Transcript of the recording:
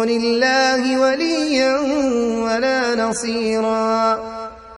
دون الله وليا ولا نصيرا.